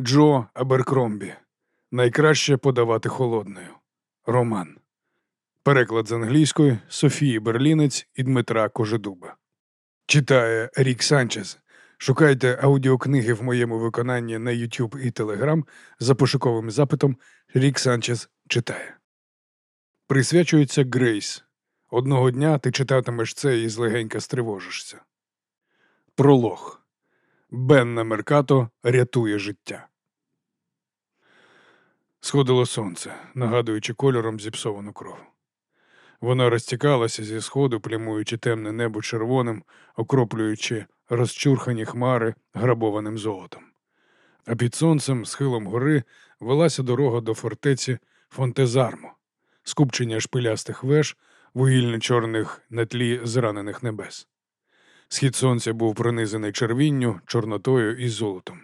Джо Аберкромбі. Найкраще подавати холодною. Роман. Переклад з англійської Софії Берлінець і Дмитра Кожедуба. Читає Рік Санчес. Шукайте аудіокниги в моєму виконанні на YouTube і Telegram за пошуковим запитом Рік Санчес читає. Присвячується Грейс. Одного дня ти читатимеш це і злегенька стривожишся. Пролог. Бенна Меркато рятує життя. Сходило сонце, нагадуючи кольором зіпсовану кров. Вона розтікалася зі сходу, плямуючи темне небо червоним, окроплюючи розчурхані хмари грабованим золотом. А під сонцем, схилом гори, велася дорога до фортеці Фонтезармо, скупчення шпилястих веж, вугільно чорних на тлі зранених небес. Схід сонця був пронизаний червінню, чорнотою і золотом,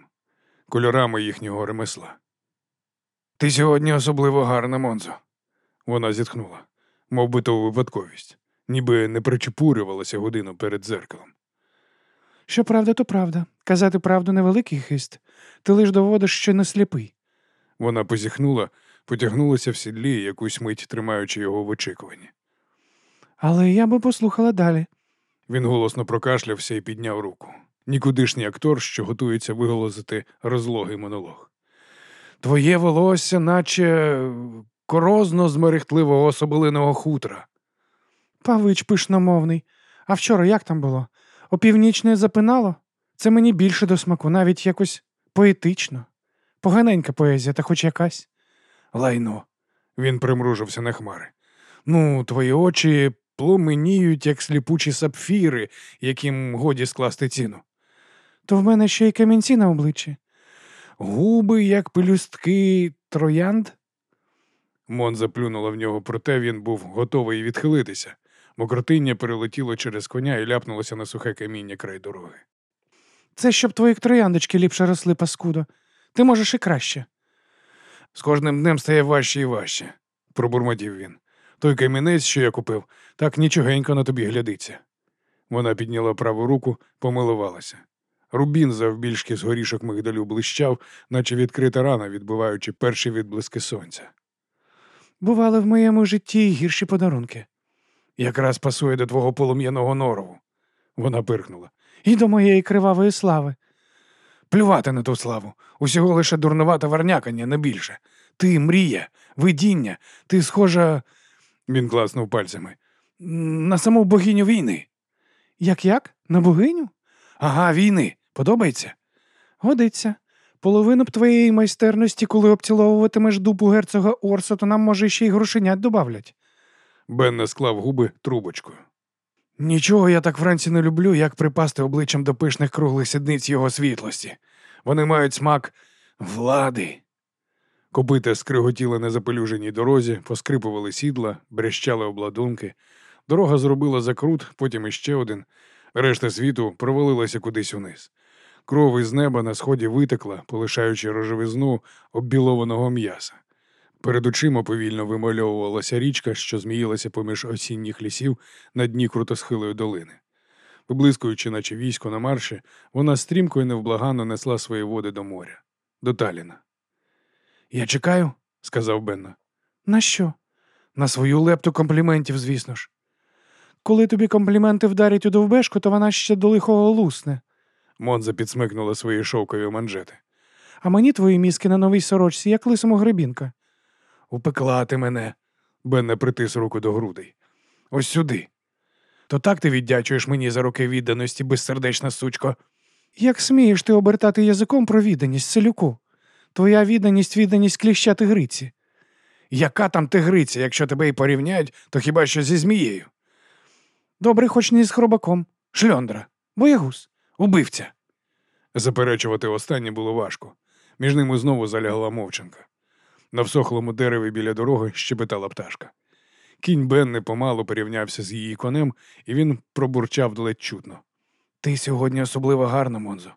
кольорами їхнього ремесла. Ти сьогодні особливо гарна, Монзо. Вона зітхнула, мов би то випадковість, ніби не причепурювалася годину перед дзеркалом. Що правда, то правда. Казати правду невеликий хист. Ти лиш доводиш, що не сліпий. Вона позіхнула, потягнулася в сідлі, якусь мить тримаючи його в очікуванні. Але я би послухала далі. Він голосно прокашлявся і підняв руку. Нікудишній актор, що готується виголосити розлогий монолог. Твоє волосся, наче корозно з мерехтливого соболиного хутра. Павич пишномовний. А вчора як там було? Опівнічне запинало? Це мені більше до смаку, навіть якось поетично. Поганенька поезія, та хоч якась. Лайно. Він примружився на хмари. Ну, твої очі пломеніють, як сліпучі сапфіри, яким годі скласти ціну. То в мене ще й камінці на обличчі. Губи, як пелюстки троянд. Мон заплюнула в нього, проте він був готовий відхилитися. Мокротиння перелетіло через коня і ляпнулося на сухе каміння край дороги. Це щоб твої трояндочки ліпше росли, паскудо. Ти можеш і краще. З кожним днем стає важче і важче, пробурмотів він. Той камінець, що я купив, так нічогенько на тобі глядиться. Вона підняла праву руку, помилувалася. Рубін завбільшки з горішок мигдалю блищав, наче відкрита рана, відбиваючи перші відблиски сонця. Бували в моєму житті гірші подарунки. Якраз пасує до твого полум'яного норову. Вона пирхнула. І до моєї кривавої слави. Плювати на ту славу. Усього лише дурнувата варнякання, не більше. Ти мрія, видіння, ти схожа. Він класнув пальцями. На саму богиню війни. Як як? На богиню? Ага, війни. Подобається? Годиться. Половину б твоєї майстерності, коли обціловуватимеш дупу герцога Орса, то нам, може, ще й грошенят добавлять. Бенне склав губи трубочкою. Нічого я так вранці не люблю, як припасти обличчям до пишних круглих сідниць його світлості. Вони мають смак влади. Копита скриготіли на запелюженій дорозі, поскрипували сідла, брещали обладунки. Дорога зробила закрут, потім іще один. Решта світу провалилася кудись униз. Кров із неба на сході витекла, полишаючи рожевизну оббілованого м'яса. Перед очима повільно вимальовувалася річка, що зміїлася поміж осінніх лісів на дні крутосхилої долини. Виблискуючи, наче військо на марші, вона стрімко і невблаганно несла свої води до моря, до Таліна. Я чекаю, сказав Бенна. На що? На свою лепту компліментів, звісно ж. Коли тобі компліменти вдарять у довбешку, то вона ще до лихого лусне. Монза підсмикнула свої шовкові манжети. А мені твої мізки на новій сорочці, як лисому гребінка. Упекла ти мене. Бенне притис руку до грудей. Ось сюди. То так ти віддячуєш мені за роки відданості, безсердечна сучко. Як смієш ти обертати язиком про відданість, селюку? Твоя відданість відданість кліща тигриці. Яка там тигриця, якщо тебе і порівняють, то хіба що зі змією? Добре, хоч не з хробаком, шльондра, боягуз, убивця. Заперечувати останнє було важко. Між ними знову залягла мовчанка. На всохлому дереві біля дороги щебетала пташка. Кінь Бенни помалу порівнявся з її конем, і він пробурчав ледь чутно. Ти сьогодні особливо гарна, Монзо.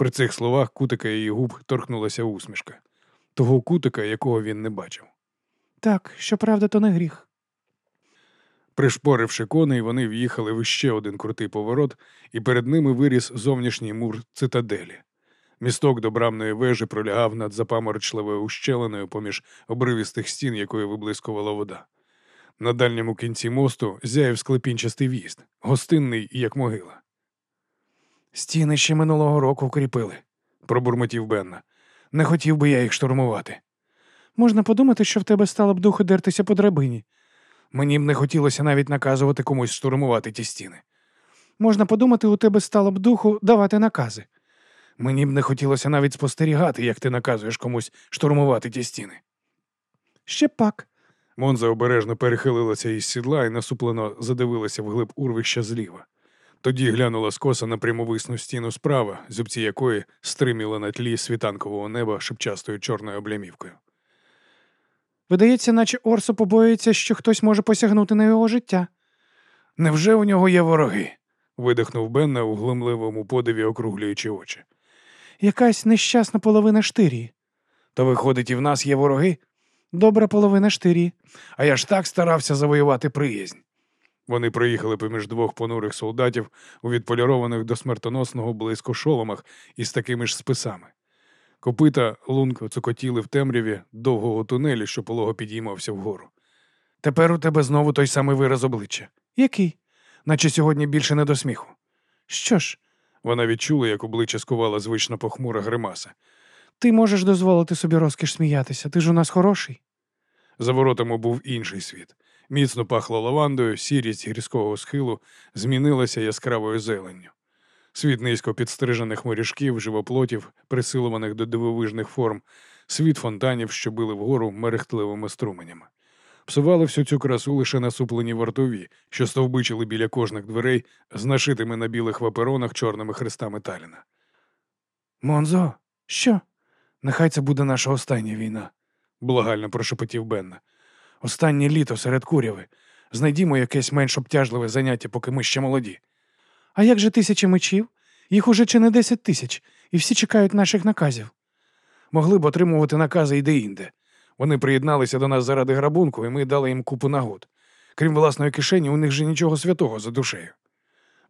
При цих словах кутика її губ торкнулася усмішка, того кутика, якого він не бачив. Так, щоправда, то не гріх. Пришпоривши коней, вони в'їхали в ще один крутий поворот, і перед ними виріс зовнішній мур цитаделі. Місток до брамної вежі пролягав над запаморочливою ущелиною поміж обривістих стін, якою виблискувала вода. На дальньому кінці мосту зяяв склепінчастий в'їзд, гостинний, як могила. Стіни ще минулого року укріпили, Пробурмотів Бенна. Не хотів би я їх штурмувати. Можна подумати, що в тебе стало б духу дертися по драбині. Мені б не хотілося навіть наказувати комусь штурмувати ті стіни. Можна подумати, у тебе стало б духу давати накази. Мені б не хотілося навіть спостерігати, як ти наказуєш комусь штурмувати ті стіни. Ще пак. Монза обережно перехилилася із сідла і насуплено задивилася вглиб урвища зліва. Тоді глянула скоса на прямовисну стіну справа, зубці якої стриміли на тлі світанкового неба шипчастою чорною облямівкою. Видається, наче Орсо побоюється, що хтось може посягнути на його життя. Невже у нього є вороги? видихнув Бенна у глумливому подиві, округлюючи очі. Якась нещасна половина штирії. То виходить, і в нас є вороги? Добра половина штирії. А я ж так старався завоювати приязнь. Вони проїхали поміж двох понурих солдатів у відполірованих до смертоносного близько шоломах із такими ж списами. Копита лунко цокотіли в темряві довгого тунелі, що полого підіймався вгору. Тепер у тебе знову той самий вираз обличчя, Який? наче сьогодні більше не до сміху. Що ж, Вона відчула, як обличчя скувала звично похмура гримаса. ти можеш дозволити собі розкіш сміятися, ти ж у нас хороший. За воротами був інший світ. Міцно пахло лавандою, сірість гірського схилу змінилася яскравою зеленню. Світ низько підстрижених моріжків, живоплотів, присилуваних до дивовижних форм, світ фонтанів, що били вгору мерехтливими струменями. Псували всю цю красу лише насуплені вартові, що стовбичили біля кожних дверей з нашитими на білих ваперонах чорними хрестами Таліна. Монзо, Що? нехай це буде наша остання війна, благально прошепотів Бенна. Останнє літо серед куряви. Знайдімо якесь менш обтяжливе заняття, поки ми ще молоді. А як же тисячі мечів? Їх уже чи не десять тисяч, і всі чекають наших наказів. Могли б отримувати накази і де-інде. Вони приєдналися до нас заради грабунку, і ми дали їм купу нагод. Крім власної кишені, у них же нічого святого за душею.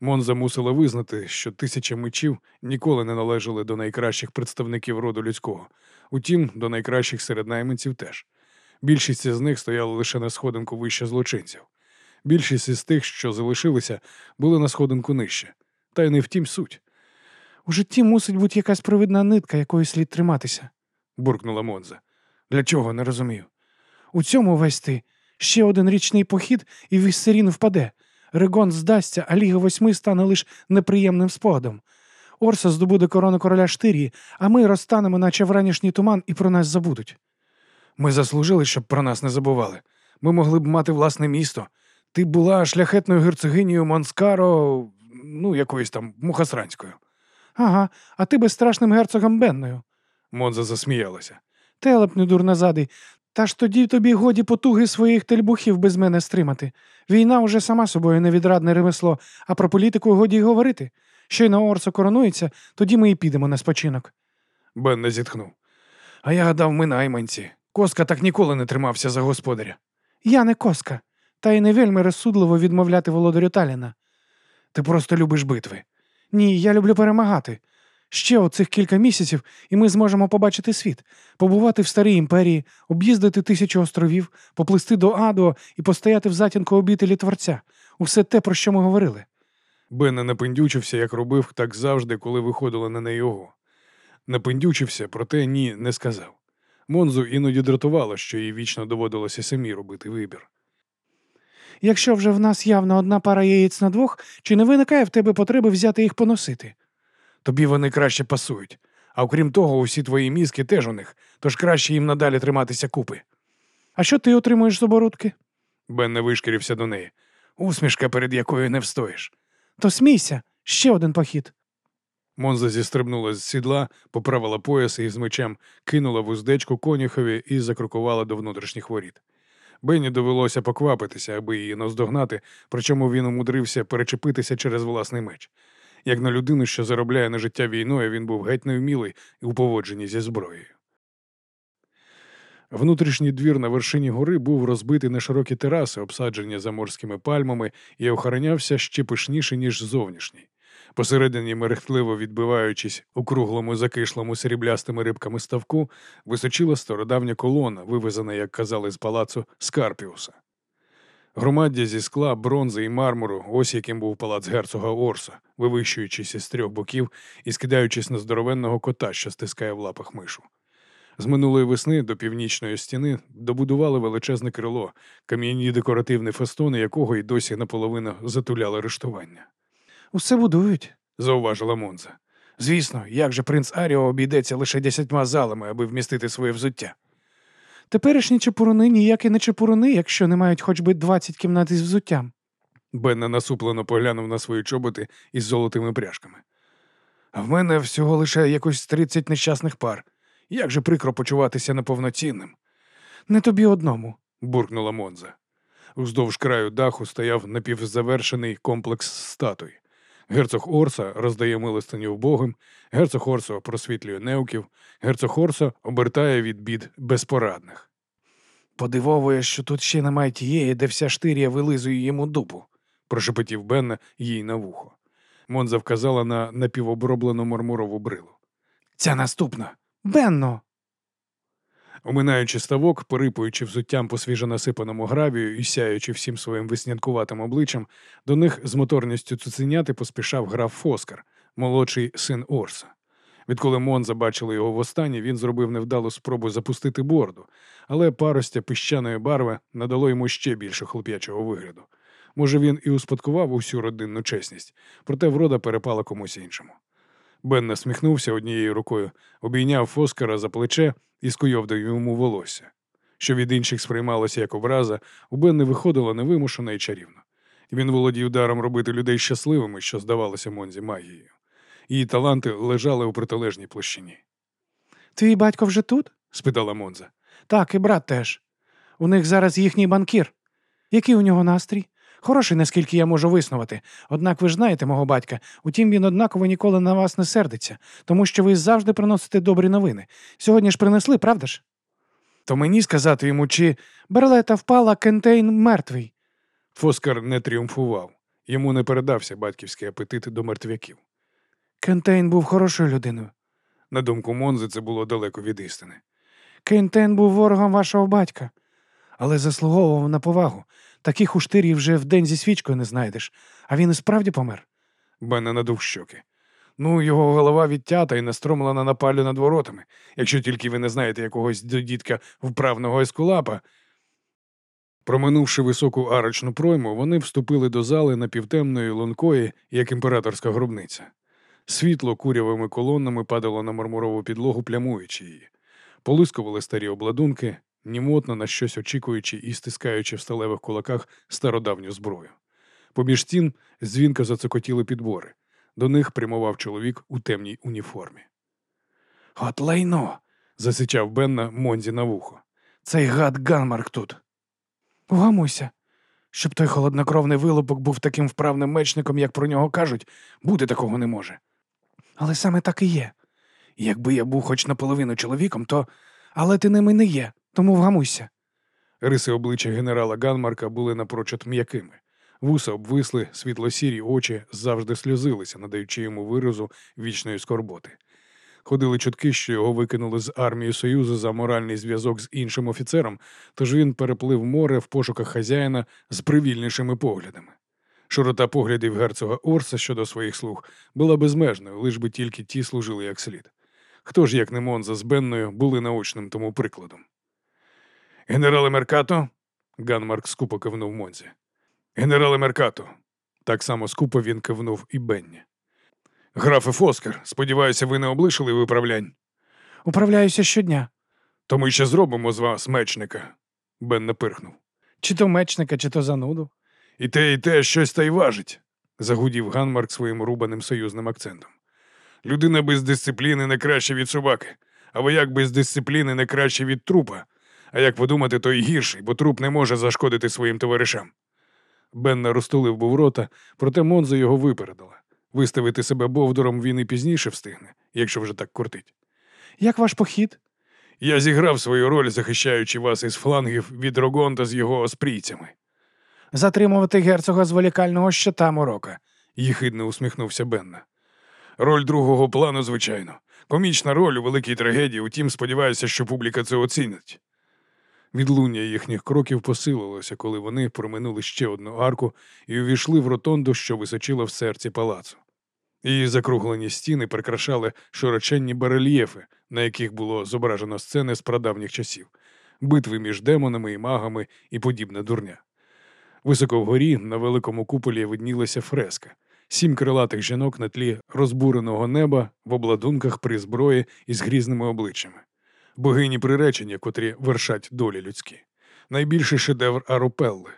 Монза мусила визнати, що тисяча мечів ніколи не належали до найкращих представників роду людського, утім, до найкращих серед найманців теж. Більшість із них стояли лише на сходинку вище злочинців. Більшість із тих, що залишилися, були на сходинку нижче. Та й не втім суть, У житті мусить бути якась провидна нитка, якої слід триматися. буркнула Монза. Для чого не розумію. У цьому весь ти. Ще один річний похід, і Віссерін впаде. Регон здасться, а Ліга восьми стане лише неприємним спогадом. Орса здобуде корону короля Штирії, а ми розтанемо, наче вранішній туман, і про нас забудуть. Ми заслужили, щоб про нас не забували. Ми могли б мати власне місто. Ти була шляхетною герцогинею Монскаро, ну, якоюсь там мухасранською. Ага, а ти безстрашним герцогом Бенною. Монза засміялася. Телепню дурнозадий. Та ж тоді тобі годі потуги своїх тельбухів без мене стримати. Війна уже сама собою невідрадне ремесло, а про політику годі й говорити. Щойно Орсо коронується, тоді ми і підемо на спочинок. Бен не зітхнув. А я гадав, ми найманці. Коска так ніколи не тримався за господаря. Я не коска, та й не вельми розсудливо відмовляти володарю Таліна. Ти просто любиш битви. Ні, я люблю перемагати. Ще оцих кілька місяців, і ми зможемо побачити світ, побувати в старій імперії, об'їздити тисячу островів, поплисти до Адо і постояти в затінку обітелі Творця. Усе те, про що ми говорили. Бен не напендючився, як робив так завжди, коли виходили на не його. Напендючився, проте ні, не сказав. Монзу іноді дратувало, що їй вічно доводилося самі робити вибір. Якщо вже в нас явно одна пара яєць на двох, чи не виникає в тебе потреби взяти їх поносити? Тобі вони краще пасують. А окрім того, усі твої мізки теж у них, тож краще їм надалі триматися купи. А що ти отримуєш з оборудки? Бен не вишкірився до неї. Усмішка, перед якою не встоїш. То смійся, ще один похід. Монза зістрибнула з сідла, поправила пояс і з мечем кинула вуздечку конюхові і закрокувала до внутрішніх воріт. Бенні довелося поквапитися, аби її наздогнати, причому він умудрився перечепитися через власний меч. Як на людину, що заробляє на життя війною, він був геть невмілий у поводженні зі зброєю. Внутрішній двір на вершині гори був розбитий на широкі тераси, обсаджені заморськими пальмами, і охоронявся ще пишніше, ніж зовнішній. Посередині, мерехтливо відбиваючись у круглому закишлому сріблястими рибками ставку, височила стародавня колона, вивезена, як казали, з палацу Скарпіуса. Громаддя зі скла, бронзи і мармуру, ось яким був палац герцога Орса, вивищуючись із трьох боків і скидаючись на здоровенного кота, що стискає в лапах мишу. З минулої весни до північної стіни добудували величезне крило, кам'яні декоративні фестони якого й досі наполовину затуляли рештування. Усе будують. Зауважила Монза. Звісно, як же принц Аріо обійдеться лише десятьма залами, аби вмістити своє взуття. Теперішні чепуруни ніякі не чепуруни, якщо не мають хоч би 20 кімнат із взуттям. Бенна насуплено поглянув на свої чоботи із золотими пряжками. А в мене всього лише якось 30 нещасних пар. Як же прикро почуватися неповноцінним, Не тобі одному. буркнула Монза. Уздовж краю даху стояв напівзавершений комплекс статуй. Герцог Орса роздає милостиню вбогим, герцог Орсо просвітлює неуків, герцог Орсо обертає від бід безпорадних. Подивовує, що тут ще немає тієї, де вся штирія вилизує йому дупу. прошепотів Бенна їй на вухо. Монза вказала на напівоброблену мармурову брилу. Ця наступна. Бенно. Оминаючи ставок, порипуючи взуттям по свіжонасипаному гравію і сяючи всім своїм веснянкуватим обличчям, до них з моторністю цуценяти поспішав граф Фоскар, молодший син Орса. Відколи Монза бачили його востаннє, він зробив невдалу спробу запустити борду, але паростя піщаної барви надало йому ще більше хлоп'ячого вигляду. Може, він і успадкував усю родинну чесність, проте врода перепала комусь іншому. Бен насміхнувся однією рукою, обійняв Фоскара за плече і скуйовдив йому волосся. Що від інших сприймалося як образа, у Бенни виходило невимушено і чарівно. Він володів даром робити людей щасливими, що здавалося Монзі магією. Її таланти лежали у протилежній площині. Твій батько вже тут? спитала Монза. Так, і брат теж. У них зараз їхній банкір. Який у нього настрій? Хороший, наскільки я можу виснувати. Однак ви ж знаєте мого батька. Утім, він однаково ніколи на вас не сердиться, тому що ви завжди приносите добрі новини. Сьогодні ж принесли, правда ж? То мені сказати йому, чи Берлета впала, Кентейн мертвий. Фоскар не тріумфував. Йому не передався батьківський апетит до мертвяків. Кентейн був хорошою людиною. На думку Монзи, це було далеко від істини. Кентейн був ворогом вашого батька, але заслуговував на повагу. Таких уштирів вже вдень зі свічкою не знайдеш, а він і справді помер. Бенна надув щоки. Ну, його голова відтята і настромлена на палю над воротами, якщо тільки ви не знаєте якогось додітка вправного ескулапа. Проминувши високу арочну пройму, вони вступили до зали напівтемної лункої, як імператорська гробниця. Світло курявими колонами падало на мармурову підлогу, плямуючи її. Полискували старі обладунки, німотно на щось очікуючи і стискаючи в сталевих кулаках стародавню зброю. Поміж стін дзвінко зацокотіли підбори. До них прямував чоловік у темній уніформі. От лайно. Засичав Бенна Монзі на вухо. Цей гад Ганмарк тут. Угамуйся. Щоб той холоднокровний вилупок був таким вправним мечником, як про нього кажуть, бути такого не може. Але саме так і є. Якби я був хоч наполовину чоловіком, то. Але ти ними не є, тому вгамуйся. Риси обличчя генерала Ганмарка були напрочуд м'якими. Вуса обвисли, світло-сірі очі завжди сльозилися, надаючи йому виразу вічної скорботи. Ходили чутки, що його викинули з армії Союзу за моральний зв'язок з іншим офіцером, тож він переплив море в пошуках хазяїна з привільнішими поглядами. Широта поглядів герцога Орса щодо своїх слуг була безмежною, лиш би тільки ті служили як слід. Хто ж, як не Монза з Бенною, були наочним тому прикладом? Генерале Меркато? Ганмарк скупо кивнув Монзі. Генерале Меркато. Так само скупо він кивнув і Бенні. Графе Фоскер, сподіваюся, ви не облишили виправлянь. Управляюся щодня. То ми ще зробимо з вас мечника. Бен не пирхнув. Чи то мечника, чи то зануду. І те, і те щось та й важить, загудів Ганмарк своїм рубаним союзним акцентом. Людина без дисципліни не краще від собаки, а вояк без дисципліни не краще від трупа. А як подумати, то й гірший, бо труп не може зашкодити своїм товаришам. Бенна розтулив був рота, проте Монза його випередила. Виставити себе бовдуром він і пізніше встигне, якщо вже так кортить. Як ваш похід? Я зіграв свою роль, захищаючи вас із флангів від Рогонта з його оспрійцями. Затримувати герцога з волікального щита Морока. їхидно усміхнувся Бенна. Роль другого плану, звичайно. Комічна роль у великій трагедії, утім, сподіваюся, що публіка це оцінить. Відлуння їхніх кроків посилилося, коли вони проминули ще одну арку і увійшли в ротонду, що височила в серці палацу. Її закруглені стіни прикрашали широченні барельєфи, на яких було зображено сцени з прадавніх часів, битви між демонами і магами і подібна дурня. Високо вгорі на великому куполі виднілася фреска, сім крилатих жінок на тлі розбуреного неба в обладунках при зброї із грізними обличчями, богині приречення, котрі вершать долі людські. Найбільший шедевр Арупелли.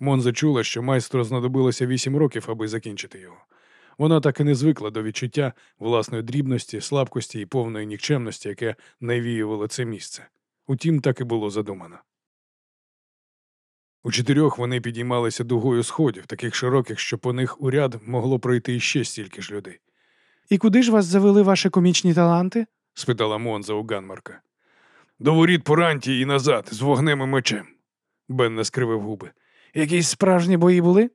Монза чула, що майстру знадобилося вісім років, аби закінчити його. Вона так і не звикла до відчуття власної дрібності, слабкості і повної нікчемності, яке навіювало це місце. Утім, так і було задумано. У чотирьох вони підіймалися дугою сходів, таких широких, що по них у ряд могло пройти іще стільки ж людей. І куди ж вас завели ваші комічні таланти? Спитала Монза у Ганмарка. До воріт Поранті і назад, з вогнем і мечем. Бен не скривив губи. Якісь справжні бої були?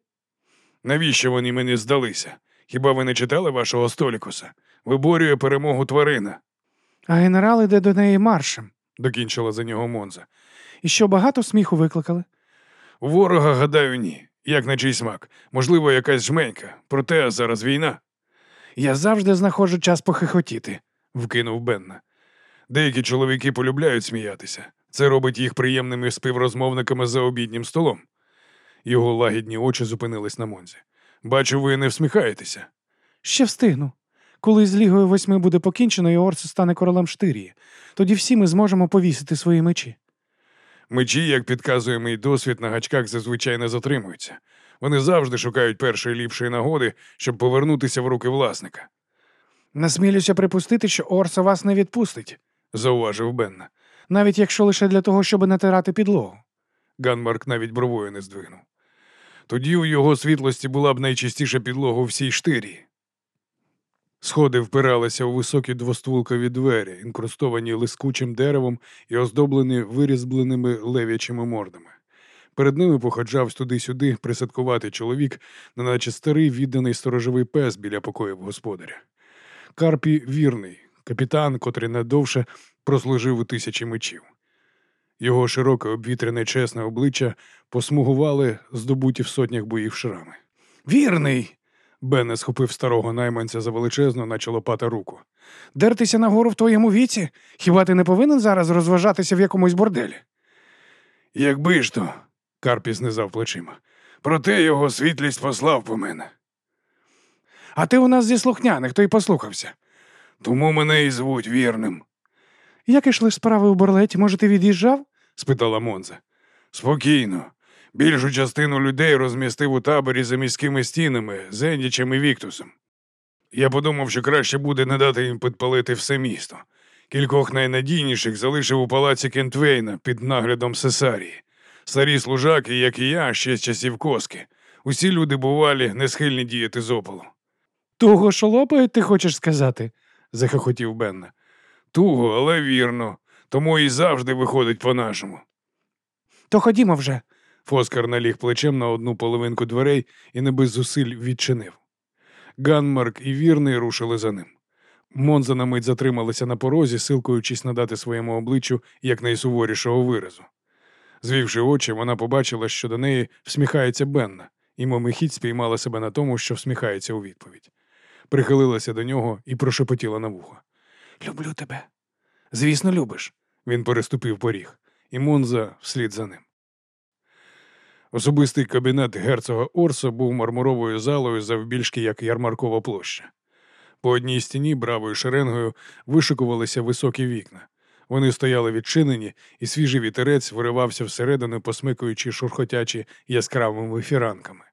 Навіщо вони мені здалися? Хіба ви не читали вашого столікуса? Виборює перемогу тварина, А генерал іде до неї маршем. докінчила за нього Монза. І що багато сміху викликали? Ворога, гадаю, ні. Як на чий смак. Можливо, якась жменька. Проте зараз війна. Я завжди знаходжу час похихотіти. Вкинув Бенна. Деякі чоловіки полюбляють сміятися. Це робить їх приємними співрозмовниками за обіднім столом. Його лагідні очі зупинились на Монзі. Бачу, ви не всміхаєтеся. Ще встигну. Коли з Лігою восьми буде покінчено і Орсу стане королем Штирії, тоді всі ми зможемо повісити свої мечі. Мечі, як підказує мій досвід, на гачках зазвичай не затримуються. Вони завжди шукають першої ліпшої нагоди, щоб повернутися в руки власника, Насмілюся припустити, що Орса вас не відпустить, зауважив Бенна. навіть якщо лише для того, щоб натирати підлогу. Ганмарк навіть бровою не здвигнув. Тоді у його світлості була б найчистіша підлога у всій штирі. Сходи впиралися у високі двоствулкові двері, інкрустовані лискучим деревом і оздоблені вирізбленими лев'ячими мордами. Перед ними походжав туди-сюди присадкуватий чоловік, неначе старий відданий сторожовий пес біля покоїв господаря. Карпі вірний, капітан, котрий надовше прослужив у тисячі мечів. Його широке обвітрене чесне обличчя посмугували здобуті в сотнях боїв шрами. Вірний. Бене схопив старого найманця за величезну, наче лопата руку. Дертися нагору в твоєму віці? Хіба ти не повинен зараз розважатися в якомусь борделі? Якби ж то, Карпі знизав плечима. Проте його світлість послав по мене. А ти у нас зі слухняних, то й послухався. Тому мене і звуть вірним, Як ішли справи у борлеті? Може, ти від'їжджав? спитала Монза. Спокійно. Більшу частину людей розмістив у таборі за міськими стінами, Зендічем і Віктусом. Я подумав, що краще буде не дати їм підпалити все місто. Кількох найнадійніших залишив у палаці Кентвейна під наглядом Сесарії. Старі служаки, як і я, ще з часів коски. Усі люди бувалі, не схильні діяти з опалу. Того шолопають, ти хочеш сказати? захохотів Бенна. Туго, але вірно. Тому і завжди виходить по-нашому. То ходімо вже. Фоскар наліг плечем на одну половинку дверей і не без зусиль відчинив. Ганмарк і вірний рушили за ним. Монза на мить затрималася на порозі, силкуючись надати своєму обличчю якнайсуворішого виразу. Звівши очі, вона побачила, що до неї всміхається Бенна, і мимохідь спіймала себе на тому, що всміхається у відповідь. Прихилилася до нього і прошепотіла на вухо. Люблю тебе. Звісно, любиш. Він переступив поріг, і Монза вслід за ним. Особистий кабінет герцога Орсо був мармуровою залою завбільшки, як ярмаркова площа. По одній стіні бравою шеренгою вишикувалися високі вікна. Вони стояли відчинені, і свіжий вітерець виривався всередину, посмикуючи шурхотячі яскравими фіранками.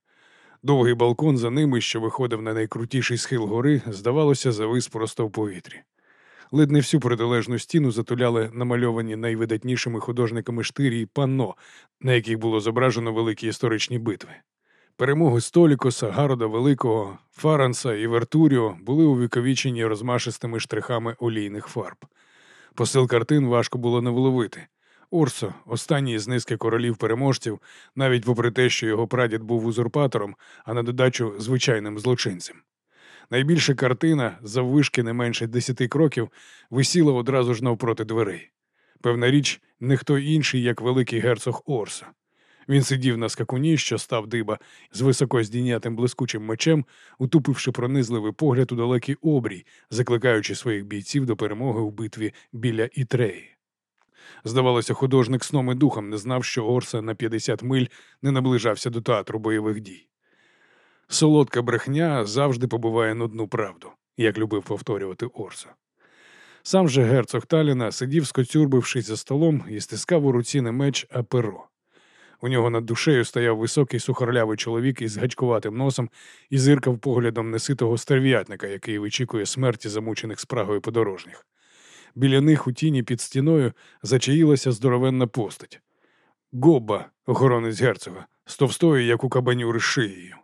Довгий балкон за ними, що виходив на найкрутіший схил гори, здавалося, завис просто в повітрі. Ледь не всю протилежну стіну затуляли намальовані найвидатнішими художниками штирі й панно, на яких було зображено великі історичні битви. Перемоги Столікоса, Гарода Великого, Фаранса і Вертуріо були увіковічені розмашистими штрихами олійних фарб. Посил картин важко було не вловити. Урсо, останній з низки королів переможців, навіть попри те, що його прадід був узурпатором, а на додачу звичайним злочинцем. Найбільша картина, заввишки не менше десяти кроків, висіла одразу ж навпроти дверей. Певна річ, не хто інший, як великий герцог Орсо. Він сидів на скакуні, що став диба, з високо здійнятим блискучим мечем, утупивши пронизливий погляд у далекий обрій, закликаючи своїх бійців до перемоги в битві біля Ітреї. Здавалося, художник сном і духом не знав, що Орса на 50 миль не наближався до театру бойових дій. Солодка брехня завжди побуває нудну правду, як любив повторювати Орса. Сам же герцог Таліна сидів, скоцюрбившись за столом і стискав у руці не меч, а перо. У нього над душею стояв високий сухорлявий чоловік із гачкуватим носом і зиркав поглядом неситого стерв'ятника, який вичікує смерті замучених спрагою подорожніх. Біля них у тіні під стіною зачаїлася здоровенна постать. Гобба, охоронець герцога, з товстою, як у кабанюри, шиєю.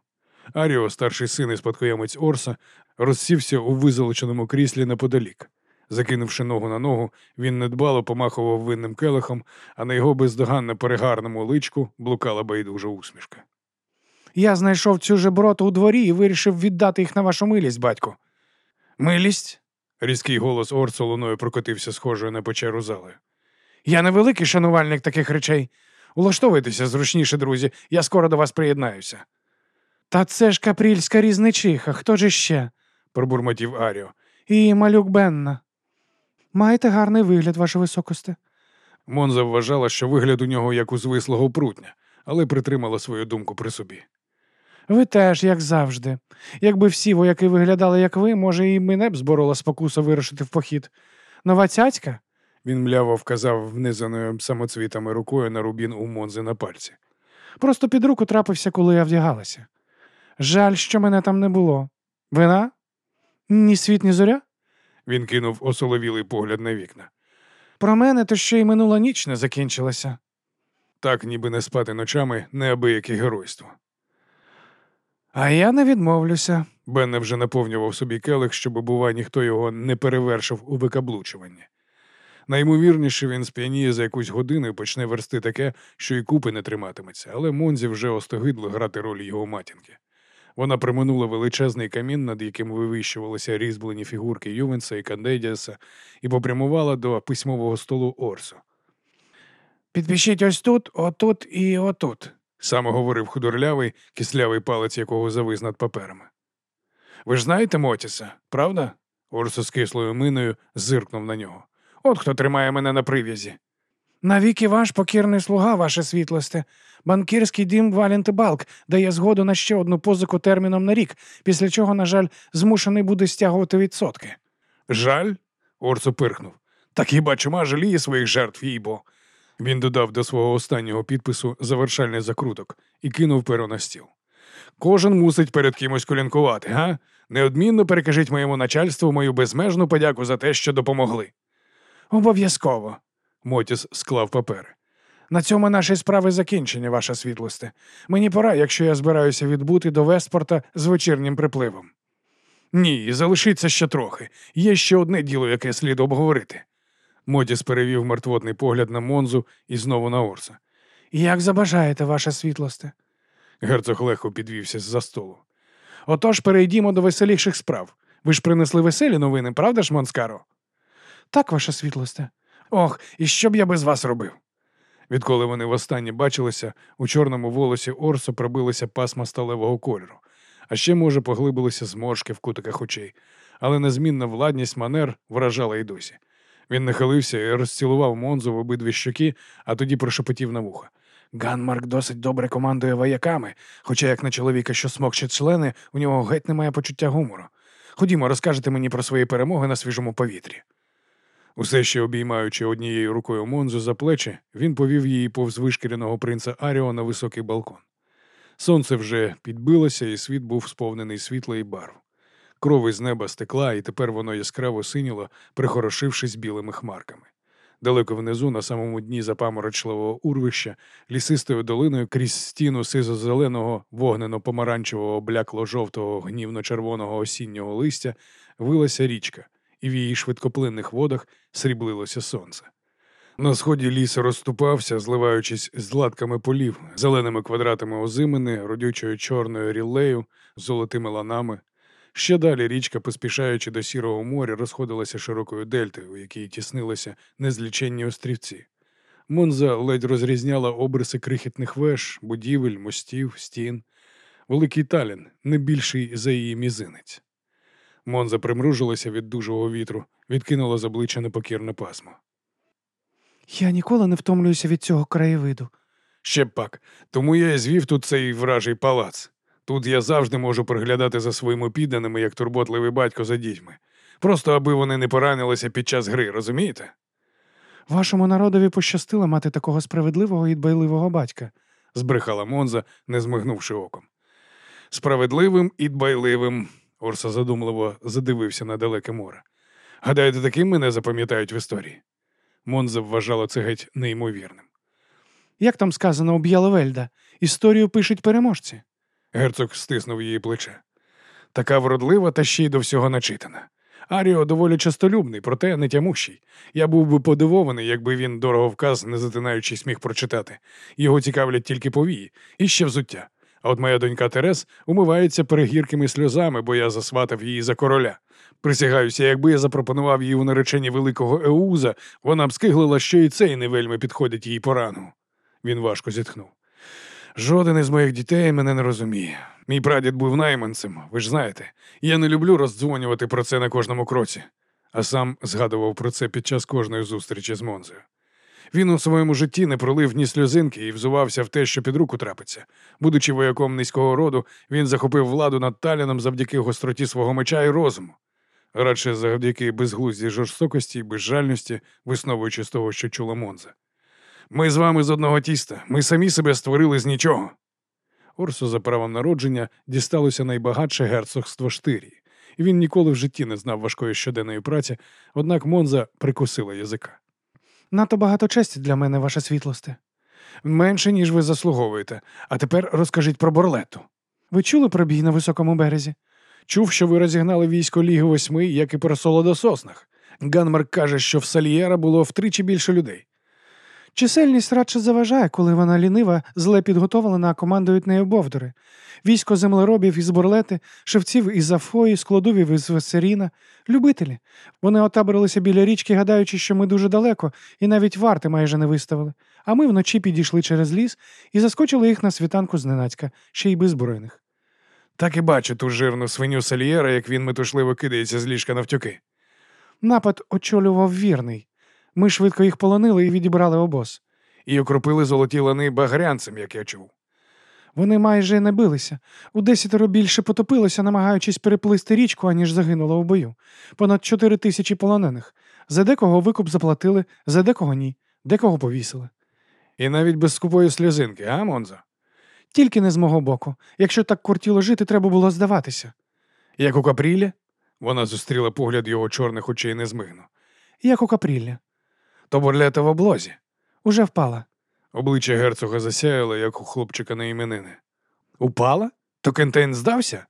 Аріо, старший син і спадкоємець Орса, розсівся у визолоченому кріслі неподалік. Закинувши ногу на ногу, він недбало помахував винним келихом, а на його бездоганно перегарному личку блукала байдужа усмішка. Я знайшов цю жеброту у дворі і вирішив віддати їх на вашу милість, батьку. Милість? Різкий голос Орса луною прокотився схожою на печеру зали. Я не великий шанувальник таких речей. Улаштовуйтеся зручніше, друзі, я скоро до вас приєднаюся. Та це ж капрільська різничиха, хто ж іще? пробурмотів Аріо. І малюк Бенна. Маєте гарний вигляд, ваше високосте. Монза вважала, що вигляд у нього як у звислого прутня, але притримала свою думку при собі. Ви теж, як завжди. Якби всі вояки виглядали, як ви, може, і мене б зборола спокуса вирушити в похід. Нова цяцька? Він мляво вказав внизаною самоцвітами рукою на рубін у Монзи на пальці. Просто під руку трапився, коли я вдягалася. Жаль, що мене там не було. Вина? Ні світ, ні зоря? Він кинув осоловілий погляд на вікна. Про мене то ще й минула ніч не закінчилася. Так, ніби не спати ночами, неабияке геройство. А я не відмовлюся. Бенне вже наповнював собі келих, щоб, бува, ніхто його не перевершив у викаблучуванні. Наймовірніше він сп'яніє за якусь годину і почне версти таке, що і купи не триматиметься, але Монзі вже остогидло грати роль його матінки. Вона приминула величезний камін, над яким вивищувалися різьблені фігурки Ювенса і Кандедіаса, і попрямувала до письмового столу Орсо. Підпишіть ось тут, отут і отут. Саме говорив худорлявий, кислявий палець якого завис над паперами. Ви ж знаєте Мотіса, правда? Орсо з кислою миною зиркнув на нього. От хто тримає мене на прив'язі. Навіки ваш покірний слуга, ваше світлосте. Банкірський дім Валентибалк дає згоду на ще одну позику терміном на рік, після чого, на жаль, змушений буде стягувати відсотки. Жаль? Орсо пирхнув. Так хіба чума жаліє своїх жертв, їйбо. Він додав до свого останнього підпису завершальний закруток і кинув перо на стіл. Кожен мусить перед кимось колінкувати, га? Неодмінно перекажіть моєму начальству мою безмежну подяку за те, що допомогли. Обов'язково. Мотіс склав папери. На цьому наші справи закінчені, ваша світлосте. Мені пора, якщо я збираюся відбути до Вестпорта з вечірнім припливом. Ні, залишиться ще трохи. Є ще одне діло, яке слід обговорити. Мотіс перевів мертвотний погляд на Монзу і знову на Орса. Як забажаєте, ваша світлосте. Герцог легко підвівся з-за столу. Отож перейдімо до веселіших справ. Ви ж принесли веселі новини, правда ж, Монскаро? Так, ваша світлосте. Ох, і що б я без вас робив? Відколи вони востаннє бачилися, у чорному волосі Орсо пробилися пасма сталевого кольору, а ще, може, поглибилися зморшки в кутиках очей, але незмінна владність манер вражала й досі. Він нахилився і розцілував Монзу в обидві щоки, а тоді прошепотів на вуха. Ганмарк досить добре командує вояками, хоча як на чоловіка, що смокче члени, у нього геть немає почуття гумору. Ходімо, розкажете мені про свої перемоги на свіжому повітрі. Усе ще обіймаючи однією рукою Монзу за плечі, він повів її повз вишкіряного принца Аріо на високий балкон. Сонце вже підбилося, і світ був сповнений світла і барв. Кров із неба стекла, і тепер воно яскраво синіло, прихорошившись білими хмарками. Далеко внизу, на самому дні запаморочливого урвища, лісистою долиною крізь стіну сизо-зеленого, вогнено-помаранчевого, блякло-жовтого, гнівно-червоного осіннього листя вилася річка, і в її швидкоплинних водах сріблилося сонце. На сході ліс розступався, зливаючись з латками полів, зеленими квадратами озимини, родючою чорною ріллею, золотими ланами. Ще далі річка, поспішаючи до сірого моря, розходилася широкою дельтою, у якій тіснилися незліченні острівці. Монза ледь розрізняла обриси крихітних веж, будівель, мостів, стін. Великий талін, не більший за її мізинець. Монза примружилася від дужого вітру, відкинула з обличчя непокірне пасмо. Я ніколи не втомлююся від цього краєвиду. Ще пак, тому я і звів тут цей вражий палац. Тут я завжди можу приглядати за своїми підданими, як турботливий батько за дітьми. Просто аби вони не поранилися під час гри, розумієте? Вашому народові пощастило мати такого справедливого і дбайливого батька. збрехала Монза, не змигнувши оком. Справедливим і дбайливим, Орса задумливо задивився на далеке море. Гадаєте, таким мене запам'ятають в історії? Монза вважала це геть неймовірним. Як там сказано у Б'яловельда, історію пишуть переможці. Герцог стиснув її плече. Така вродлива та ще й до всього начитана. Аріо доволі частолюбний, проте не тямущий. Я був би подивований, якби він дорого вказ, не затинаючись, міг прочитати. Його цікавлять тільки повії і ще взуття. А от моя донька Терес умивається перегіркими сльозами, бо я засватав її за короля. Присягаюся, якби я запропонував їй у нареченні великого Еуза, вона б скиглила, що і цей не вельми підходить їй по рану. Він важко зітхнув. Жоден із моїх дітей мене не розуміє. Мій прадід був найманцем, ви ж знаєте. Я не люблю роздзвонювати про це на кожному кроці, а сам згадував про це під час кожної зустрічі з Монзою. Він у своєму житті не пролив ні сльозинки і взувався в те, що під руку трапиться. Будучи вояком низького роду, він захопив владу над Таліном завдяки гостроті свого меча і розуму. Радше завдяки безглуздій жорстокості і безжальності, висновуючи з того, що чула Монза. Ми з вами з одного тіста, ми самі себе створили з нічого. Орсу за правом народження дісталося найбагатше герцогство Штирії, і він ніколи в житті не знав важкої щоденної праці, однак Монза прикусила язика. Надто багато честі для мене, ваша світлосте. Менше, ніж ви заслуговуєте. А тепер розкажіть про Борлету. Ви чули про бій на високому березі? Чув, що ви розігнали військо Ліги Восьми, як і про солодососнах. Ганмарк каже, що в Сальєра було втричі більше людей. Чисельність радше заважає, коли вона лінива, зле підготовлена, а командують нею бовдори. Військо землеробів із Борлети, шевців із Афої, складовів із Весеріна, любителі. Вони отаборилися біля річки, гадаючи, що ми дуже далеко, і навіть варти майже не виставили. А ми вночі підійшли через ліс і заскочили їх на світанку зненацька, ще й беззбройних. Так і бачу ту жирну свиню Сальєра, як він метушливо кидається з ліжка навтюки. Напад очолював вірний. Ми швидко їх полонили і відібрали обоз. І окропили золоті лани багрянцем, як я чув. Вони майже не билися. У десятеро більше потопилося, намагаючись переплисти річку, аніж загинуло в бою. Понад чотири тисячі полонених. За декого викуп заплатили, за декого ні, декого повісили. І навіть без скупої сльозинки, а, Монзо? Тільки не з мого боку. Якщо так кортіло жити, треба було здаватися. Як у капрілі? Вона зустріла погляд його чорних очей незмигно. Як у капрілля. То борлета в облозі. Уже впала. Обличчя герцога засяяло, як у хлопчика на іменини. Упала? То Кентейн здався?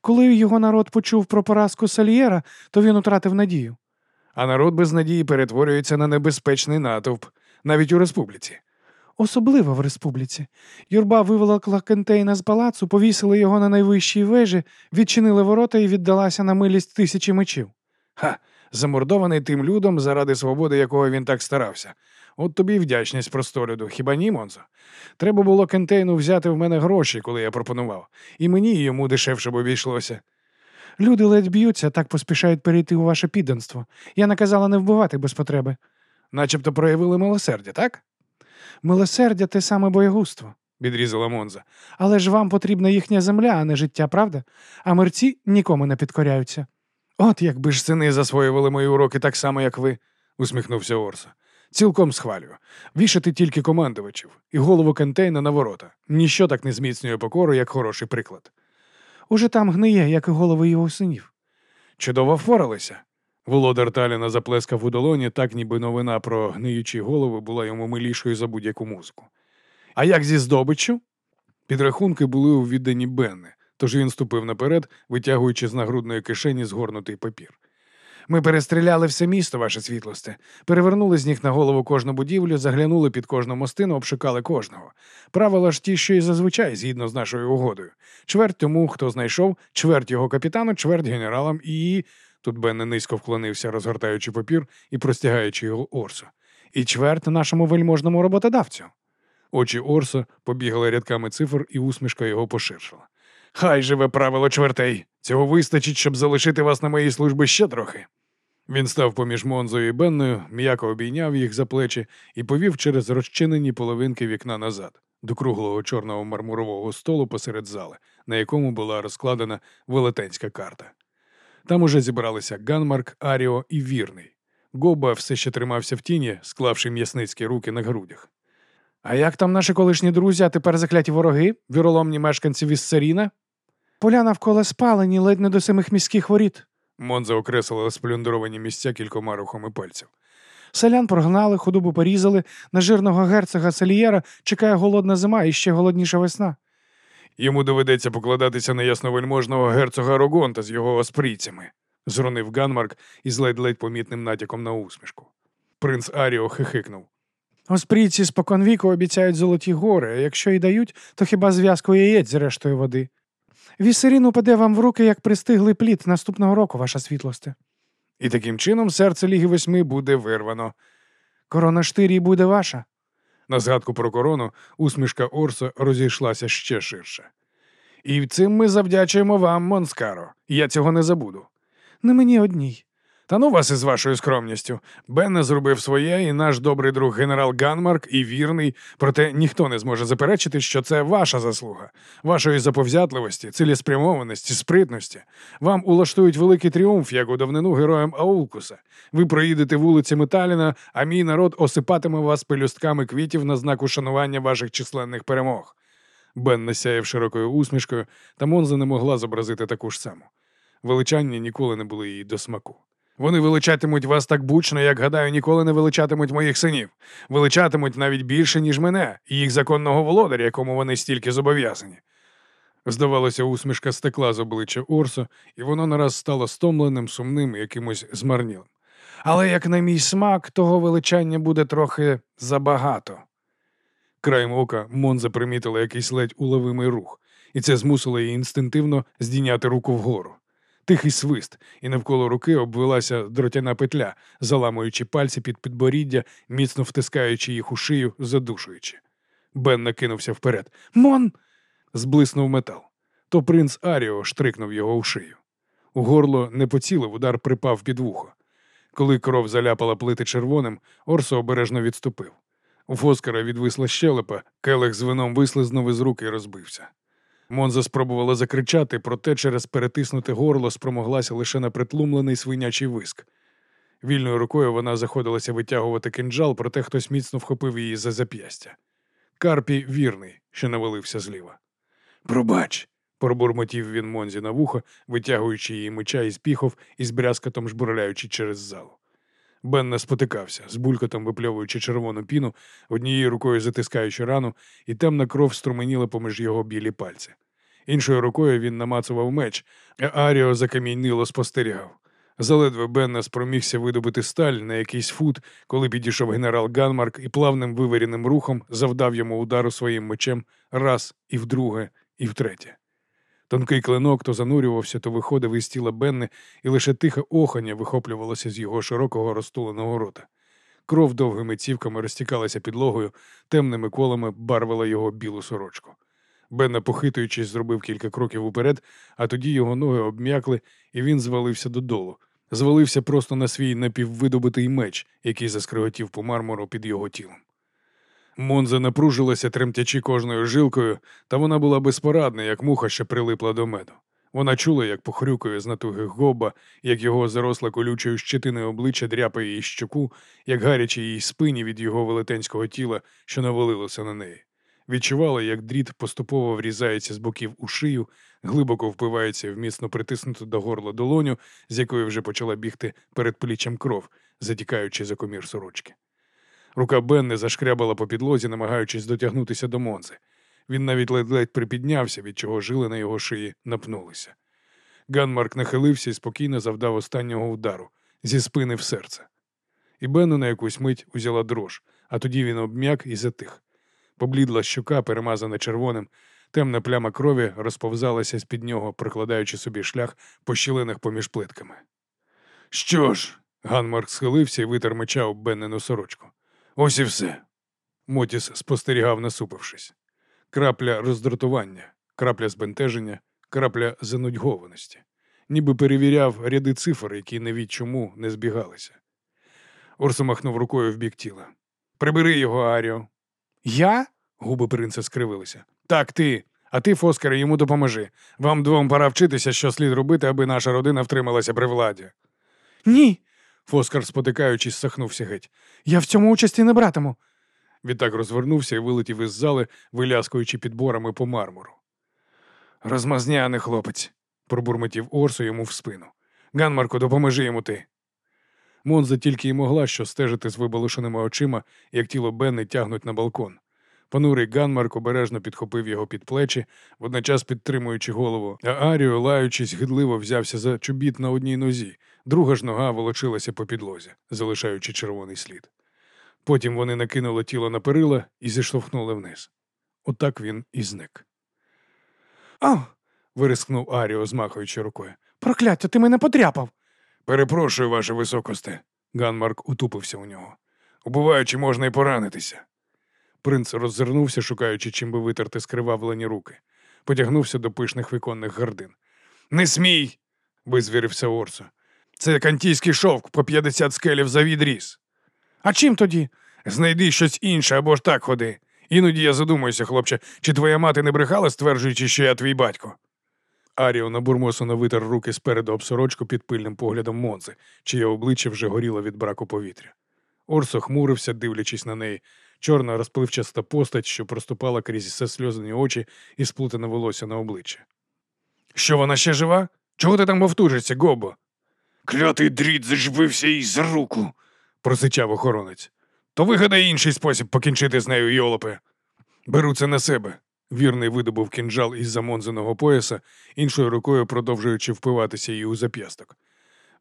Коли його народ почув про поразку Сальєра, то він утратив надію. А народ без надії перетворюється на небезпечний натовп, навіть у республіці. Особливо в республіці. Юрба виволокла Кентейна з палацу, повісила його на найвищій вежі, відчинила ворота і віддалася на милість тисячі мечів. Ха, замордований тим людом, заради свободи якого він так старався. От тобі й вдячність простолюду, хіба ні, Монзо? Треба було Кентейну взяти в мене гроші, коли я пропонував, і мені йому дешевше б обійшлося. Люди ледь б'ються, так поспішають перейти у ваше підданство. Я наказала не вбивати без потреби. Начебто проявили милосердя, так? Милосердя те саме боягузтво. відрізала Монза. Але ж вам потрібна їхня земля, а не життя, правда? А мерці нікому не підкоряються. От якби ж сини засвоювали мої уроки так само, як ви, усміхнувся Орса. Цілком схвалюю. Вішати тільки командувачів і голову Кентейна на ворота. Ніщо так не зміцнює покору, як хороший приклад. Уже там гниє, як і голови його синів. Чудово впоралися. Володар Таліна заплескав у долоні, так ніби новина про гниючі голови була йому милішою за будь-яку музику. А як зі здобиччю? Підрахунки були у відданні Бенни, тож він ступив наперед, витягуючи з нагрудної кишені згорнутий папір. Ми перестріляли все місто, ваше світлосте. Перевернули з ніг на голову кожну будівлю, заглянули під кожну мостину, обшукали кожного. Правила ж ті, що і зазвичай, згідно з нашою угодою. Чверть тому, хто знайшов, чверть його капітану, чверть генералам і. Тут Бенне низько вклонився, розгортаючи папір і простягаючи його Орсу. І чверть нашому вельможному роботодавцю. Очі Орса побігали рядками цифр, і усмішка його поширшила. Хай живе правило чвертей. Цього вистачить, щоб залишити вас на моїй службі ще трохи. Він став поміж Монзою і Бенною, м'яко обійняв їх за плечі і повів через розчинені половинки вікна назад, до круглого чорного мармурового столу посеред зали, на якому була розкладена велетенська карта. Там уже зібралися Ганмарк, Аріо і Вірний. Гоба все ще тримався в тіні, склавши м'ясницькі руки на грудях. А як там наші колишні друзі, а тепер закляті вороги, віроломні мешканці Віссаріна? Поля навколо спалені, ледь не до самих міських воріт. Монза окреслила сплюндровані місця кількома рухами пальців. Селян прогнали, худобу порізали, на жирного герцога Селієра чекає голодна зима і ще голодніша весна. Йому доведеться покладатися на ясновельможного герцога Рогонта з його оспрійцями, зронив Ганмарк із ледь-ледь помітним натяком на усмішку. Принц Аріо хихикнув. Оспрійці споконвіку обіцяють золоті гори, а якщо й дають, то хіба зв'язку яєць з рештою води. Вісерін упаде вам в руки, як пристиглий плід наступного року, ваша світлосте. І таким чином серце Ліги Восьми буде вирвано. Корона штирії буде ваша. На згадку про корону усмішка Орса розійшлася ще ширше. І цим ми завдячуємо вам, Монскаро. Я цього не забуду. Не мені одній. Та ну вас із вашою скромністю. Бенне зробив своє, і наш добрий друг генерал Ганмарк і вірний, проте ніхто не зможе заперечити, що це ваша заслуга, вашої заповзятливості, цілеспрямованості, спритності. Вам улаштують великий тріумф, як у давнину героям Аулкуса. Ви проїдете вулицями Таліна, а мій народ осипатиме вас пелюстками квітів на знак ушанування ваших численних перемог. Бен насяяв широкою усмішкою, та Монза не могла зобразити таку ж саму. Величання ніколи не були їй до смаку. Вони величатимуть вас так бучно, як гадаю, ніколи не величатимуть моїх синів. Величатимуть навіть більше, ніж мене, і їх законного володаря, якому вони стільки зобов'язані. Здавалося, усмішка стекла з обличчя Орсо, і воно нараз стало стомленим, сумним, якимось змарнілим. Але як на мій смак, того величання буде трохи забагато. Краєм ока Монза примітила якийсь ледь уловимий рух, і це змусило її інстинктивно здійняти руку вгору. Тихий свист, і навколо руки обвелася дротяна петля, заламуючи пальці під підборіддя, міцно втискаючи їх у шию, задушуючи. Бен накинувся вперед. Мон. зблиснув метал. То принц Аріо штрикнув його у шию. У горло не поцілив, удар припав під вухо. Коли кров заляпала плити червоним, Орсо обережно відступив. У Фоскара відвисла щелепа, келих з вином вислизнув із руки і розбився. Монза спробувала закричати, проте через перетиснуте горло спромоглася лише на притлумлений свинячий виск. Вільною рукою вона заходилася витягувати кинджал, проте хтось міцно вхопив її за зап'ястя. Карпі вірний, що навалився зліва. Пробач, пробурмотів він Монзі на вухо, витягуючи її меча із піхов і з брязкотом жбурляючи через залу. Бен не спотикався, з булькотом випльовуючи червону піну, однією рукою затискаючи рану, і темна кров струменіла поміж його білі пальці. Іншою рукою він намацував меч, а Аріо закам'яніло спостерігав. Заледве Бенна спромігся видобути сталь на якийсь фут, коли підійшов генерал Ганмарк і плавним вивіреним рухом завдав йому удару своїм мечем раз і вдруге, і втретє. Тонкий клинок то занурювався, то виходив із тіла Бенни, і лише тихе охання вихоплювалося з його широкого розтуленого рота. Кров довгими цівками розтікалася підлогою, темними колами барвила його білу сорочку. Бенна, похитуючись, зробив кілька кроків уперед, а тоді його ноги обм'якли, і він звалився додолу. Звалився просто на свій напіввидобитий меч, який заскриготів по мармуру під його тілом. Монза напружилася, тремтячи кожною жилкою, та вона була безпорадна, як муха, що прилипла до меду. Вона чула, як похрюкує з натугих гоба, як його заросла колючою щетиною обличчя дряпає її щоку, як гаряче її спині від його велетенського тіла, що навалилося на неї. Відчувала, як дріт поступово врізається з боків у шию, глибоко впивається в міцно притиснуту до горла долоню, з якої вже почала бігти перед пліччям кров, затікаючи за комір сорочки. Рука Бенни зашкрябала по підлозі, намагаючись дотягнутися до Монзи. Він навіть ледь-ледь припіднявся, від чого жили на його шиї напнулися. Ганмарк нахилився і спокійно завдав останнього удару, зі спини в серце. І Бену на якусь мить узяла дрож, а тоді він обм'як і затих. Поблідла щука, перемазана червоним, темна пляма крові розповзалася з-під нього, прокладаючи собі шлях по щілинах поміж плитками. Що ж, Ганмарк схилився і витер меча об Беннену сорочку. Ось і все. Мотіс спостерігав, насупившись. Крапля роздратування, крапля збентеження, крапля занудьгованості. Ніби перевіряв ряди цифр, які навіть чому не збігалися. Орсо махнув рукою в бік тіла. Прибери його, Аріо. Я? Губи принца скривилися. Так, ти. А ти, Фоскаре, йому допоможи. Вам двом пора вчитися, що слід робити, аби наша родина втрималася при владі. Ні. Фоскар, спотикаючись, сахнувся геть. Я в цьому участі не братиму. Відтак розвернувся і вилетів із зали, виляскуючи підборами по мармуру. Розмазняний хлопець, пробурмотів Орсо йому в спину. Ганмарко, допоможи йому ти. Монза тільки й могла що стежити з вибалушеними очима, як тіло Бенни тягнуть на балкон. Понурий Ганмарк обережно підхопив його під плечі, водночас підтримуючи голову, а Аріо, лаючись, гидливо взявся за чобіт на одній нозі, друга ж нога волочилася по підлозі, залишаючи червоний слід. Потім вони накинули тіло на перила і зіштовхнули вниз. Отак він і зник. А, вирискнув Аріо, змахуючи рукою. прокляття, ти мене потряпав. Перепрошую, ваше високосте. Ганмарк утупився у нього. Убиваючи, можна і поранитися. Принц роззирнувся, шукаючи, чим би витерти скривавлені руки. Потягнувся до пишних віконних гардин. Не смій. визвірився Орсо. Це кантійський шовк по 50 скелів за відріз. А чим тоді? Знайди щось інше або ж так ходи. Іноді я задумуюся, хлопче, чи твоя мати не брехала, стверджуючи, що я твій батько. Аріо набурмосано витер руки спереду об сорочку під пильним поглядом Монзи, чиє обличчя вже горіло від браку повітря. Орсо хмурився, дивлячись на неї. Чорна розпливчаста постать, що проступала крізь все сльозані очі і сплутане волосся на обличчя. Що вона ще жива? Чого ти там вовтужишся, Гобо? Клятий дріт зажбився їй за руку, просичав охоронець. То вигадай інший спосіб покінчити з нею, йолопе. Беру це на себе. Вірний видобув кінжал із замонзеного пояса, іншою рукою продовжуючи впиватися її у зап'ясток.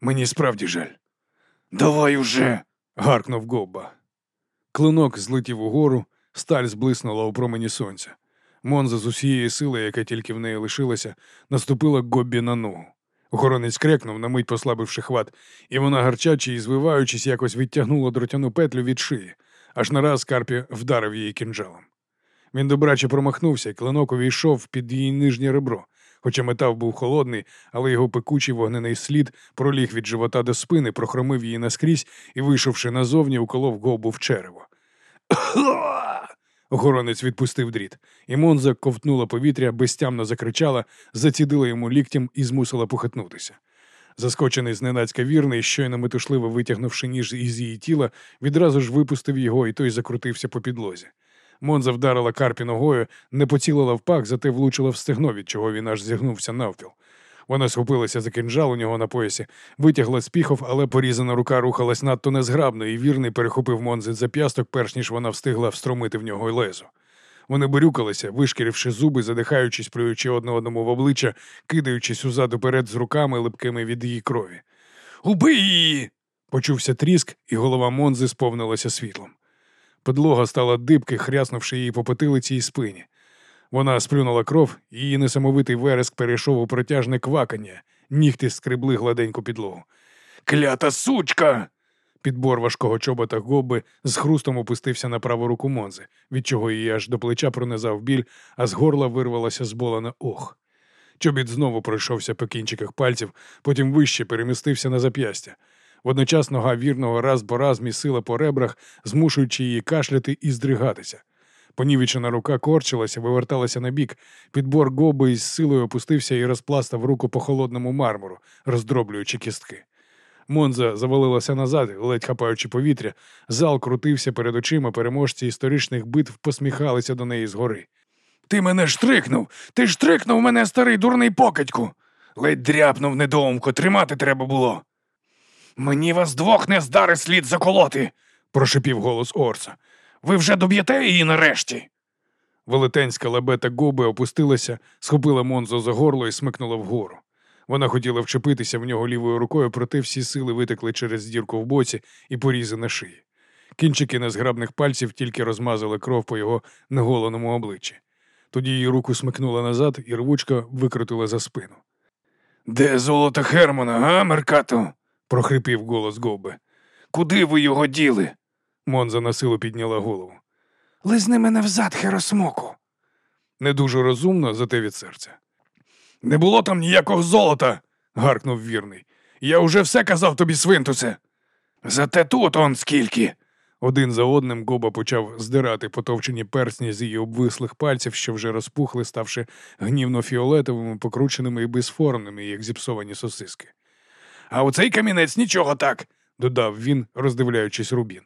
Мені справді жаль. Давай уже. гаркнув Гобба. Клинок злетів угору, сталь зблиснула у промені сонця. Монза з усієї сили, яка тільки в неї лишилася, наступила Гоббі на ногу. Охоронець крекнув, на мить послабивши хват, і вона, гарчачи і звиваючись, якось відтягнула дротяну петлю від шиї, аж нараз Карпі вдарив її кінжалом. Він добраче промахнувся, і клинок увійшов під її нижнє ребро, хоча метал був холодний, але його пекучий вогнений слід проліг від живота до спини, прохромив її наскрізь і, вийшовши назовні, уколов гобу в черево. Охоронець відпустив дріт, і Монза ковтнула повітря, безтямно закричала, зацідила йому ліктям і змусила похитнутися. Заскочений зненацька вірний, щойно метушливо витягнувши ніж із її тіла, відразу ж випустив його, і той закрутився по підлозі. Монза вдарила Карпі ногою, не поцілила в пах, зате влучила в стегно, від чого він аж зігнувся навпіл. Вона схопилася за кинжал у нього на поясі, витягла з піхов, але порізана рука рухалась надто незграбно, і вірний перехопив Монзи зап'ясток, перш ніж вона встигла встромити в нього й лезо. Вони борюкалися, вишкіривши зуби, задихаючись, плюючи одне одному в обличчя, кидаючись узад уперед з руками, липкими від її крові. Убий її! Почувся тріск, і голова Монзи сповнилася світлом. Подлога стала дибки, хряснувши її по потилиці і спині. Вона сплюнула кров, і її несамовитий вереск перейшов у протяжне квакання, нігти скребли гладеньку підлогу. Клята сучка! Підбор важкого чобота гоби з хрустом опустився на праву руку Монзи, від чого її аж до плеча пронизав біль, а з горла вирвалася зболена ох. Чобіт знову пройшовся по кінчиках пальців, потім вище перемістився на зап'ястя. Водночас нога вірного раз по раз місила по ребрах, змушуючи її кашляти і здригатися. Понівічена рука корчилася, виверталася на бік. Підбор гоби із силою опустився і розпластав руку по холодному мармуру, роздроблюючи кістки. Монза завалилася назад, ледь хапаючи повітря. Зал крутився перед очима, переможці історичних битв посміхалися до неї згори. Ти мене штрикнув! Ти штрикнув мене, старий дурний покидьку! Ледь дряпнув недоумко, тримати треба було. Мені вас двох не здари слід заколоти, прошипів голос Орса. Ви вже доб'єте її нарешті. Велетенська лабета губи опустилася, схопила Монзо за горло і смикнула вгору. Вона хотіла вчепитися в нього лівою рукою, проте всі сили витекли через дірку в боці і порізи на шиї. Кінчики незграбних пальців тільки розмазали кров по його неголеному обличчі. Тоді її руку смикнула назад і рвучка викрутила за спину. Де золото Хермана, га, Меркато? Прохрипів голос Говби. Куди ви його діли? Монза на силу підняла голову. Лизни мене взад, херосмоку. Не дуже розумно, зате від серця. Не було там ніякого золота. гаркнув вірний. Я уже все казав тобі, свинтусе. Зате тут он скільки. Один за одним Гоба почав здирати потовчені персні з її обвислих пальців, що вже розпухли, ставши гнівно-фіолетовими, покрученими і безформними, як зіпсовані сосиски. А оцей камінець нічого так, додав він, роздивляючись рубін.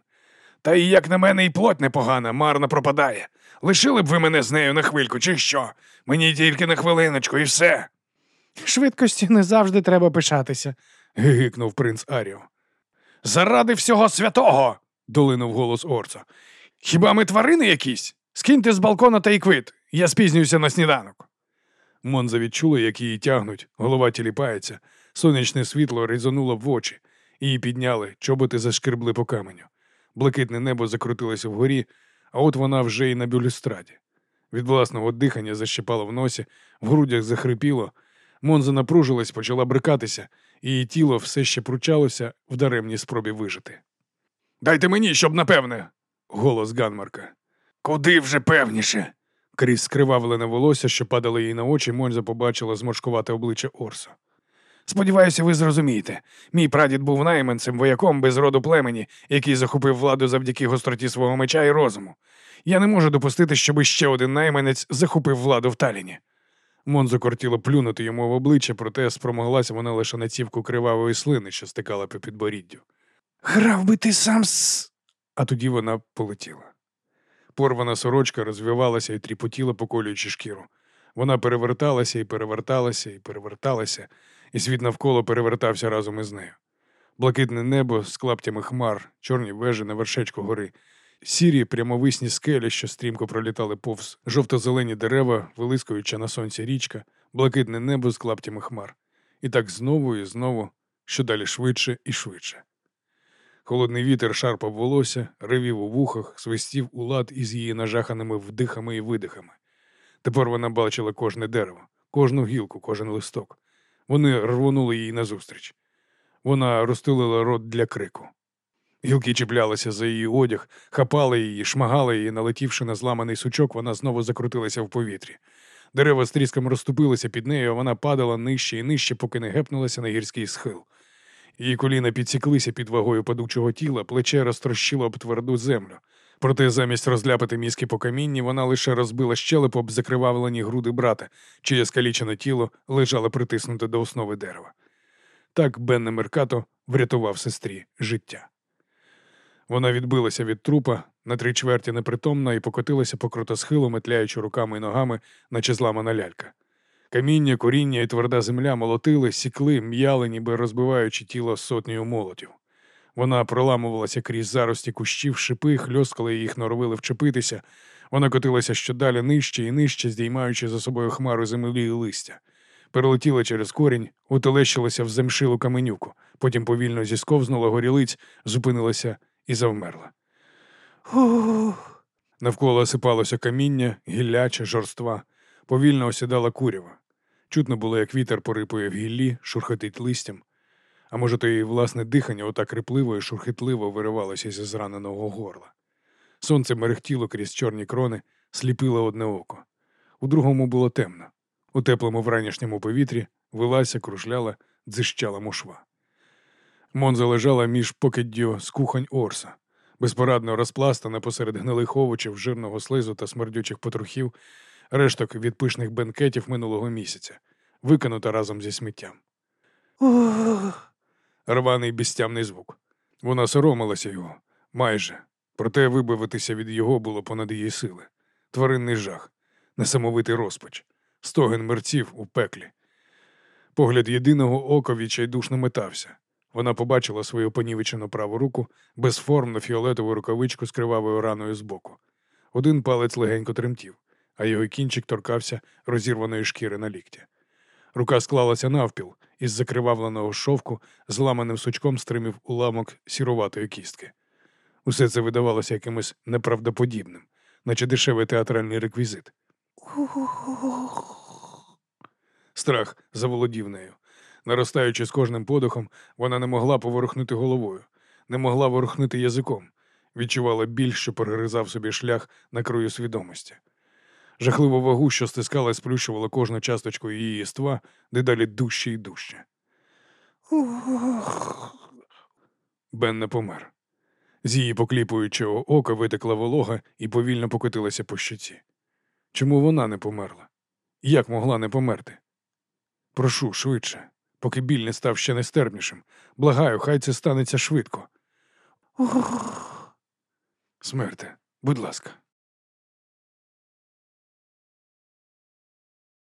Та і як на мене, і плоть непогана, марно пропадає. Лишили б ви мене з нею на хвильку, чи що? Мені тільки на хвилиночку, і все. Швидкості не завжди треба пишатися. гигикнув принц Аріо. Заради всього святого. долинув голос Орца. Хіба ми тварини якісь? Скиньте з балкона та й квит. Я спізнююся на сніданок. Монза відчула, як її тягнуть, голова тіліпається, сонячне світло різануло в очі, її підняли, чоботи зашкребли по каменю. Блакитне небо закрутилося вгорі, а от вона вже й на бюлюстраді. Від власного дихання защипало в носі, в грудях захрипіло. Монза напружилась, почала брикатися, і її тіло все ще пручалося в даремній спробі вижити. Дайте мені, щоб напевне. голос Ганмарка. Куди вже певніше? Крізь скривавлене волосся, що падало їй на очі, Монза побачила зморшкувате обличчя Орса. Сподіваюся, ви зрозумієте. Мій прадід був найманцем, вояком без роду племені, який захопив владу завдяки гостроті свого меча і розуму. Я не можу допустити, щоб ще один найманець захопив владу в Таліні. Монзо кортіло плюнути йому в обличчя, проте спромоглася вона лише на цівку кривавої слини, що стикала по підборіддю. Грав би ти сам с. А тоді вона полетіла. Порвана сорочка розвивалася і тріпотіла, поколюючи шкіру. Вона переверталася і переверталася і переверталася, і світ навколо перевертався разом із нею. Блакитне небо з клаптями хмар, чорні вежі на вершечку гори, сірі прямовисні скелі, що стрімко пролітали повз, жовто-зелені дерева, вилискуюча на сонці річка, блакитне небо з клаптями хмар. І так знову і знову, що далі швидше і швидше. Холодний вітер шарпав волосся, ревів у вухах, свистів у лад із її нажаханими вдихами і видихами. Тепер вона бачила кожне дерево, кожну гілку, кожен листок. Вони рвонули їй назустріч. Вона розтулила рот для крику. Гілки чіплялися за її одяг, хапали її, шмагали її, налетівши на зламаний сучок, вона знову закрутилася в повітрі. Дерева з тріском розступилися під нею, а вона падала нижче і нижче, поки не гепнулася на гірський схил. Її коліна підсіклися під вагою падучого тіла, плече розтрощило об тверду землю. Проте замість розляпати мізки по камінні, вона лише розбила щелепу об закривавлені груди брата, чиє скалічене тіло лежало притиснуте до основи дерева. Так Бенне Меркато врятував сестрі життя. Вона відбилася від трупа на три чверті непритомна і покотилася по крутосхилу, метляючи руками і ногами, наче зламана лялька. Каміння, коріння і тверда земля молотили, сікли, м'яли, ніби розбиваючи тіло сотнею молотів. Вона проламувалася крізь зарості кущів, шипи, хльоскали їх норовили вчепитися. Вона котилася щодалі нижче і нижче, здіймаючи за собою хмару землі і листя. Перелетіла через корінь, утелещилася в земшилу каменюку, потім повільно зісковзнула горілиць, зупинилася і завмерла. Ух. Навколо осипалося каміння, гілляче, жорства, повільно осідала курява. Чутно було, як вітер порипує в гіллі, шурхотить листям. А може, то її власне дихання отак рипливо і шурхітливо виривалося зі зраненого горла. Сонце мерехтіло крізь чорні крони, сліпило одне око. У другому було темно. У теплому вранішньому повітрі вилася, кружляла, дзищала мушва. Монза лежала між покиддю з кухонь Орса, безпорадно розпластана посеред гнилих овочів, жирного слизу та смердючих потрухів, решток від пишних бенкетів минулого місяця, викинута разом зі сміттям. Ух. Рваний безтямний звук. Вона соромилася його майже, проте вибавитися від його було понад її сили. Тваринний жах, несамовитий розпач, стогін мерців у пеклі. Погляд єдиного ока відчайдушно метався. Вона побачила свою понівечену праву руку, безформну фіолетову рукавичку з кривавою раною збоку. Один палець легенько тремтів, а його кінчик торкався розірваної шкіри на лікті. Рука склалася навпіл, із закривавленого шовку зламаним сучком стримів уламок сіруватої кістки. Усе це видавалося якимось неправдоподібним, наче дешевий театральний реквізит. Страх заволодів нею. Наростаючи з кожним подихом, вона не могла поворухнути головою, не могла ворухнути язиком, відчувала біль, що перегризав собі шлях на краю свідомості. Жахливу вагу, що стискала і сплющувала кожну часточку її єства, дедалі дужче і дужче. Бен не помер. З її покліпуючого ока витекла волога і повільно покотилася по щоці. Чому вона не померла? Як могла не померти? Прошу швидше, поки біль не став ще нестерпнішим. Благаю, хай це станеться швидко. Смерте, будь ласка.